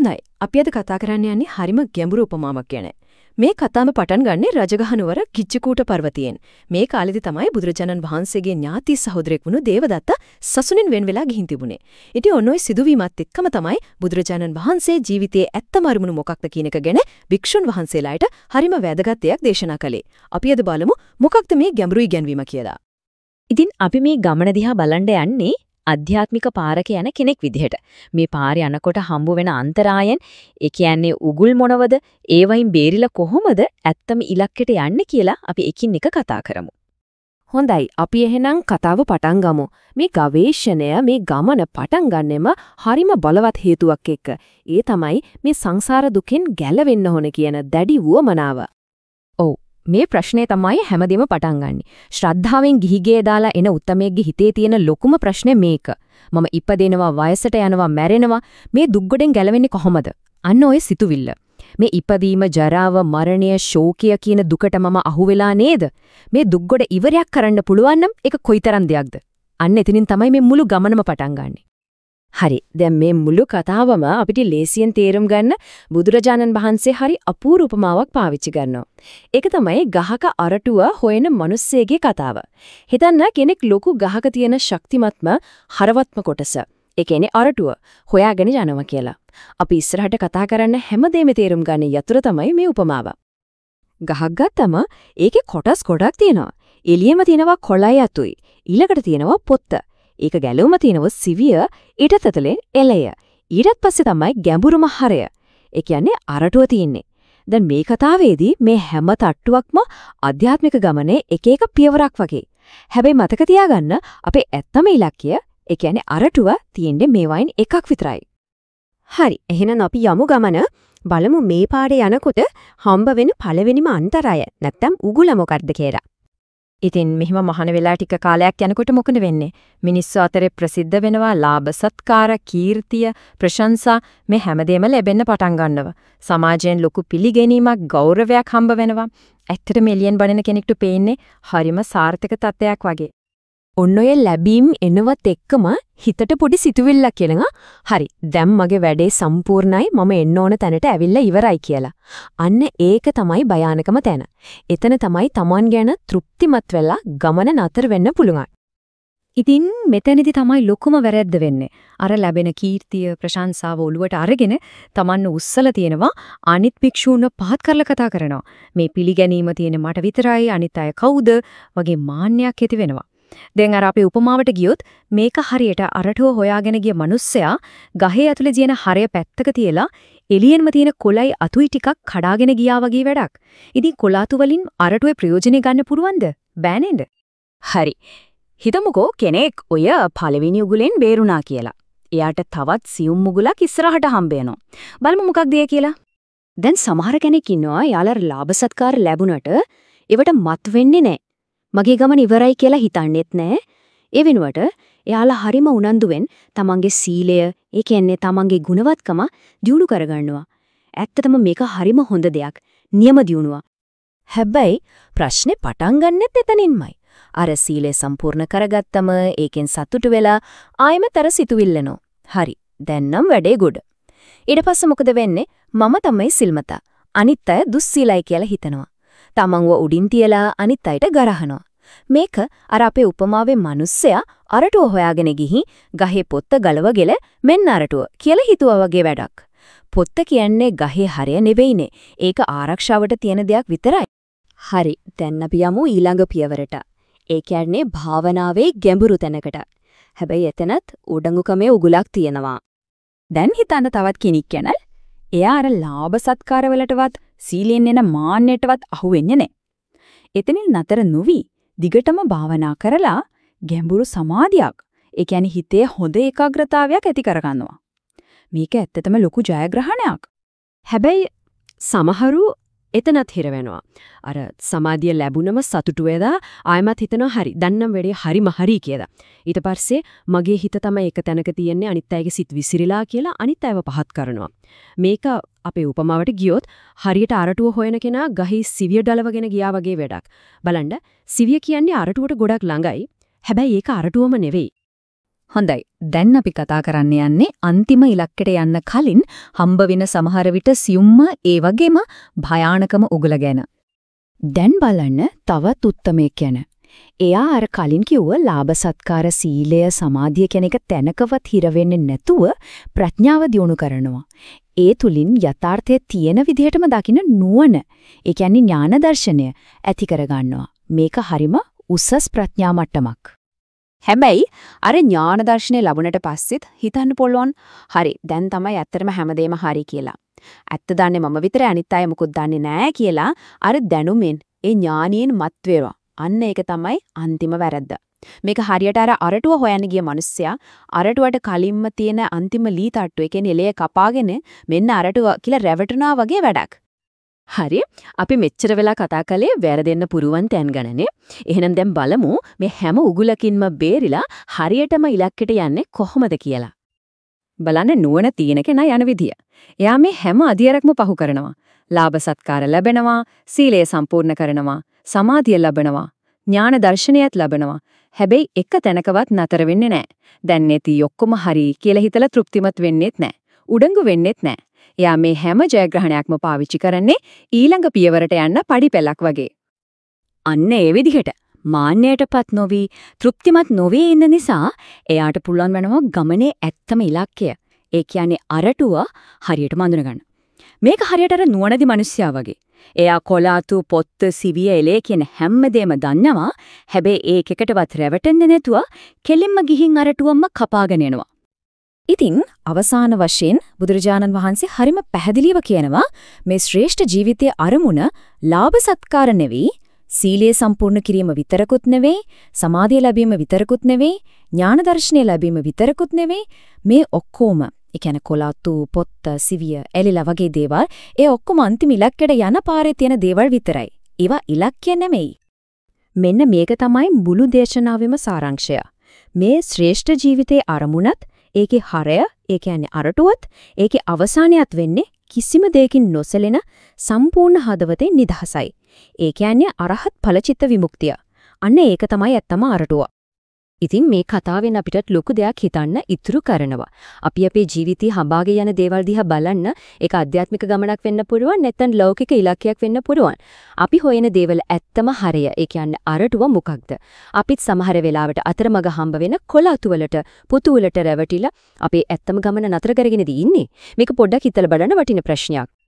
හොඳයි. අපි අද කතා කරන්න යන්නේ හරිම ගැඹුරු උපමාවක් ගැන. මේ කතාව පටන් ගන්නේ රජගහනුවර කිච්චකූට පර්වතයෙන්. මේ කාලෙදි තමයි බුදුරජාණන් වහන්සේගේ ඥාති සහෝදරෙක් වුණු දේවදත්ත සසුනින් වෙන් වෙලා ගිහින් තිබුණේ. ඉතින් ඔන්න ඔය සිදුවීමත් එක්කම තමයි බුදුරජාණන් වහන්සේ ජීවිතයේ ඇත්තම අරමුණු මොකක්ද කියන එක ගැන භික්ෂුන් වහන්සේලාට හරිම වැදගත් දෙයක් දේශනා කළේ. අපි අද බලමු මොකක්ද මේ ගැඹුරු ඉගැන්වීම කියලා. ඉතින් අපි මේ ගමන දිහා බලන්න යන්නේ අධ්‍යාත්මික පාරක යන කෙනෙක් විදිහට. මේ පාරේ යනකොට හම්බ වෙන අන්තරායන් ඒ කියන්නේ උගුල් මොනවද? ඒ වයින් බේරිලා කොහොමද ඇත්තම ඉලක්කයට යන්නේ කියලා අපි එකින් එක කතා කරමු. හොඳයි අපි එහෙනම් කතාව පටන් ගමු. මේ ගවේෂණය මේ ගමන පටන් ගන්නෙම හරිම බලවත් හේතුවක් එක්ක. ඒ තමයි මේ සංසාර දුකෙන් ගැලවෙන්න ඕන කියන දැඩි වුවමනාව. ඔව් මේ ප්‍රශ්නේ තමයි හැමදේම පටන් ගන්නෙ. ශ්‍රද්ධාවෙන් ගිහිගේ දාලා එන උත්තමයෙක්ගේ හිතේ තියෙන ලොකුම ප්‍රශ්නේ මේක. මම ඉපදෙනවා වයසට යනවා මැරෙනවා මේ දුක්ගොඩෙන් ගැලවෙන්නේ කොහොමද? අන්න ඔය සිතුවිල්ල. මේ ඉපදීම ජරාව මරණය ශෝකය කියන දුකට මම අහුවෙලා නේද? මේ දුක්ගොඩ ඉවරයක් කරන්න පුළුවන් නම් ඒක කොයිතරම් දෙයක්ද? අන්න එතනින් තමයි මේ මුළු ගමනම පටන් ගන්නෙ. හරි. දැන් මේ මුළු කතාවම අපිට ලේසියෙන් තේරුම් ගන්න බුදුරජාණන් වහන්සේ හරි අපූර්ව උපමාවක් පාවිච්චි කරනවා. ඒක තමයි ගහක අරටුව හොයන මිනිස්සෙගේ කතාව. හිතන්න කෙනෙක් ලොකු ගහක තියෙන ශක්තිමත්ම හරවත්ම කොටස. ඒ කියන්නේ අරටුව හොයාගෙන යනවා කියලා. අපි ඉස්සරහට කතා කරන්න හැමදේම තේරුම් ගන්න යතුරු තමයි මේ උපමාව. ගහක් ගත්තම ඒකේ කොටස් ගොඩක් තියෙනවා. එළියෙම තියෙනවා කොළයි අතුයි. ඊළඟට තියෙනවා පොත්ත. ඒක ගැලවුම තියෙනව සිවිය ඊටත් ඇතුලේ එළය. ඊටත් පස්සේ තමයි ගැඹුරුම හරය. ඒ කියන්නේ අරටුව තියෙන්නේ. දැන් මේ කතාවේදී මේ හැම තට්ටුවක්ම අධ්‍යාත්මික ගමනේ එක එක පියවරක් වගේ. හැබැයි මතක තියාගන්න අපේ ඇත්තම ඉලක්කය ඒ කියන්නේ අරටුව තියෙන්නේ මේ වයින් එකක් විතරයි. හරි එහෙනම් අපි යමු ගමන බලමු මේ පාඩේ යනකොට හම්බ වෙන පළවෙනිම අන්තරය නැත්තම් උගුල මොකක්ද කියලා. ඉතින් මෙහිම මහාන වෙලා ටික කාලයක් යනකොට මොකද වෙන්නේ? මිනිස්සු අතරේ ප්‍රසිද්ධ වෙනවා ලාභ සත්කාර, කීර්තිය, ප්‍රශංසා මේ හැමදේම ලැබෙන්න පටන් ගන්නවා. සමාජයෙන් ලොකු පිළිගැනීමක්, ගෞරවයක් හම්බ වෙනවා. ඇත්තටම එලියෙන් බණින කෙනෙක්ට පේන්නේ හරිම සාර්ථක තත්ත්වයක් වගේ. ඔන්න ඔය ලැබීම් එනවත් එක්කම හිතට පොඩි සිතුවිල්ලක් කියනවා. හරි, දැන් මගේ වැඩේ සම්පූර්ණයි මම එන්න ඕන තැනට ඇවිල්ලා ඉවරයි කියලා. අන්න ඒක තමයි භයානකම තැන. එතන තමයි Taman ගැන තෘප්තිමත් වෙලා ගමන නතර වෙන්න පුළුවන්. ඉතින් මෙතනදි තමයි ලොකුම වැරැද්ද වෙන්නේ. අර ලැබෙන කීර්තිය ප්‍රශංසාව ඔළුවට අරගෙන Taman උස්සලා තියෙනවා අනිත් භික්ෂූන්ව පහත් කරලා කතා කරනවා. මේ පිළිගැනීම තියෙන මට විතරයි අනිත් අය කවුද වගේ මාන්නයක් ඇති වෙනවා. දැන් අර අපේ උපමාවට ගියොත් මේක හරියට අරටුව හොයාගෙන ගිය මිනිස්සයා ගහේ ඇතුලේ තියෙන හරය පැත්තක තියලා එළියෙන්ම තියෙන කොළයි අතුයි ටිකක් කඩාගෙන ගියා වගේ වැඩක්. ඉතින් කොළාතු වලින් අරටුවේ ප්‍රයෝජනෙ ගන්න පුරවන්ද? බෑ නේද? හරි. හිතමුකෝ කෙනෙක් ඔය පළවෙනි උගුලෙන් බේරුණා කියලා. එයාට තවත් සියුම් උගුලක් ඉස්සරහට හම්බ වෙනවා. බලමු මොකක්ද කියලා. දැන් සමහර කෙනෙක් ඉන්නවා යාලර ලාභ සත්කාර ලැබුණට ඒවට මත් වෙන්නේ නැහැ. මගේ ගමන ඉවරයි කියලා හිතන්නෙත් නෑ. ඒ වෙනුවට එයාලා හරිම උනන්දුවෙන් තමන්ගේ සීලය, ඒ කියන්නේ තමන්ගේ ගුණවත්කම දියුණු කරගන්නවා. ඇත්තටම මේක හරිම හොඳ දෙයක්. නියම දියුණුව. හැබැයි ප්‍රශ්නේ පටන් ගන්නෙත් එතනින්මයි. අර සීලය සම්පූර්ණ කරගත්තම ඒකෙන් සතුටු වෙලා ආයෙමතර සිතුවිල්ලනෝ. හරි. දැන් නම් වැඩේ ගොඩ. ඊට පස්සේ මොකද වෙන්නේ? මම තමයි සිල්මතා. අනිත් අය දුස්සීලයි කියලා හිතනවා. තමන්ව උඩින් තියලා අනිත් අයට ගරහනවා. මේක අර අපේ උපමාවේ මිනිස්සයා අරටුව හොයාගෙන ගිහින් ගහේ පොත්ත ගලවගෙන මෙන්න අරටුව කියලා හිතුවා වගේ වැඩක්. පොත්ත කියන්නේ ගහේ හරය නෙවෙයිනේ. ඒක ආරක්ෂාවට තියෙන දෙයක් විතරයි. හරි. දැන් අපි යමු ඊළඟ පියවරට. ඒ කියන්නේ භාවනාවේ ගැඹුරු තැනකට. හැබැයි එතනත් උඩඟුකමේ උගුලක් තියෙනවා. දැන් හිතන්න තවත් කෙනෙක් ගැන එයා අර ලාභ සත්කාර වලටවත් සීලෙන් එන මාන්නයටවත් අහු වෙන්නේ නැහැ. එතනින් නතර නොවි දිගටම භාවනා කරලා ගැඹුරු සමාධියක්, ඒ කියන්නේ හිතේ හොඳ ඒකාග්‍රතාවයක් ඇති කරගන්නවා. මේක ඇත්තටම ලොකු ජයග්‍රහණයක්. හැබැයි සමහරු එතනත් හිර වෙනවා. අර සමාධිය ලැබුණම සතුටු වෙලා ආයමත් හිතනවා හරි දන්නම් වැඩේ හරිම හරි කියලා. ඊට පස්සේ මගේ හිත තමයි එක තැනක තියෙන්නේ අනිත් අයගේ සිත් විසිරිලා කියලා අනිත් අයව පහත් කරනවා. මේක අපේ උපමාවට ගියොත් හරියට අරටුව හොයන කෙනා ගහේ සිවිය ඩලවගෙන ගියා වගේ වැඩක්. බලන්න සිවිය කියන්නේ අරටුවට ගොඩක් ළඟයි. හැබැයි ඒක අරටුවම නෙවෙයි. හොඳයි. දැන් අපි කතා කරන්න යන්නේ අන්තිම ඉලක්කයට යන්න කලින් හම්බ වෙන සමහර විට සියුම්ම ඒ වගේම භයානකම උගල ගැන. දැන් බලන්න තවත් උත්තමයෙක් ගැන. එයා අර කලින් කිව්ව ලාභ සත්කාර සීලය සමාධිය කියන එක තැනකවත් හිර වෙන්නේ නැතුව ප්‍රඥාව දියුණු කරනවා. ඒ තුලින් යථාර්ථය තියෙන විදිහටම දකින්න නුවණ, ඒ කියන්නේ ඥාන දර්ශනය ඇති කරගන්නවා. මේක හරිම උසස් ප්‍රඥා මට්ටමක්. හැබැයි අර ඥාන දර්ශනය ලැබුණට පස්සෙත් හිතන්න පුළුවන් හරි දැන් තමයි ඇත්තටම හැමදේම හරි කියලා. ඇත්ත දන්නේ මම විතරයි අනිත් අය මොකුත් දන්නේ නැහැ කියලා අර දැනුමෙන් ඒ ඥානියෙන් මත් වේවා. අන්න ඒක තමයි අන්තිම වැරද්ද. මේක හරියට අර අරටුව හොයන්න ගිය මිනිස්සයා අරටුවට කලින්ම තියෙන අන්තිම ලී තට්ටු ඒ කියන්නේ එලය කපාගෙන මෙන්න අරටුව කියලා රැවටුණා වගේ වැඩක්. හරි අපි මෙච්චර වෙලා කතා කළේ වැරදෙන්න පුරුවන් තැන් ගණනේ. එහෙනම් දැන් බලමු මේ හැම උගුලකින්ම බේරිලා හරියටම ඉලක්කයට යන්නේ කොහොමද කියලා. බලන්න නුවණ තියෙන කෙනා යන විදිය. එයා මේ හැම අධියරක්ම පහු කරනවා. ලාභ සත්කාර ලැබෙනවා, සීලය සම්පූර්ණ කරනවා, සමාධිය ලැබෙනවා, ඥාන දර්ශනයත් ලැබෙනවා. හැබැයි එක තැනකවත් නතර වෙන්නේ නැහැ. දැන් නැති ඔක්කොම හරි කියලා හිතලා තෘප්තිමත් වෙන්නෙත් නැහැ. උඩඟු වෙන්නෙත් නැහැ. එයා මේ හැම ජයග්‍රහණයක්ම පාවිච්චි කරන්නේ ඊළඟ පියවරට යන්න පඩිපෙලක් වගේ. අන්න ඒ විදිහට මාන්නයටපත් නොවි තෘප්තිමත් නොවේ ඉන්න නිසා එයාට පුළුවන් වෙනවා ගමනේ ඇත්තම ඉලක්කය. ඒ කියන්නේ අරටුව හරියටම අඳුනගන්න. මේක හරියට අර නුවණදි මිනිස්සයා වගේ. එයා කොලාතු පොත්ත සිවිය එලේ කියන හැමදේම දන්නවා. හැබැයි ඒකකටවත් රැවටෙන්නේ නැතුව කෙලින්ම ගිහින් අරටුවම්ම කපාගෙන යනවා. ඉතින් අවසාන වශයෙන් බුදුරජාණන් වහන්සේ හරිම පැහැදිලිව කියනවා මේ ශ්‍රේෂ්ඨ ජීවිතයේ අරමුණ ලාභ සත්කාර නෙවෙයි සීලයේ සම්පූර්ණ කිරීම විතරකුත් නෙවෙයි සමාධිය ලැබීම විතරකුත් නෙවෙයි ඥාන දර්ශනය ලැබීම විතරකුත් නෙවෙයි මේ ඔක්කොම ඒ කියන්නේ කොලාතු පොත්ත සිවිය එලිලා වගේ දේවල් ඒ ඔක්කොම අන්තිම ඉලක්කයට යන පාරේ තියෙන දේවල් විතරයි. ඒවා ඉලක්කය නෙමෙයි. මෙන්න මේක තමයි මුළු දේශනාවෙම සාරාංශය. මේ ශ්‍රේෂ්ඨ ජීවිතයේ අරමුණත් ඒකේ හරය, ඒ කියන්නේ අරටුවත්, ඒකේ අවසානයත් වෙන්නේ කිසිම දෙයකින් නොසැලෙන සම්පූර්ණ හදවතේ නිදහසයි. ඒ කියන්නේ අරහත් ඵලචිත්ත විමුක්තිය. අන්න ඒක තමයි ඇත්තම අරටුව. ඉතින් මේ කතාවෙන් අපිට ලොකු දෙයක් හිතන්න ඉතුරු කරනවා. අපි අපේ ජීවිතේ හඹාගේ යන දේවල් දිහා බලන්න ඒක අධ්‍යාත්මික ගමනක් වෙන්න පුළුවන් නැත්නම් ලෞකික ඉලක්කයක් වෙන්න පුළුවන්. අපි හොයන දේවල් ඇත්තම හරය. ඒ කියන්නේ අරටුව මොකක්ද? අපිත් සමහර වෙලාවට අතරමඟ හම්බ වෙන කොළතු වලට, පුතු වලට රැවටිලා අපේ ඇත්තම ගමන නතර කරගෙනද ඉන්නේ. මේක පොඩ්ඩක් හිතලා බලන්න වටින ප්‍රශ්නයක්.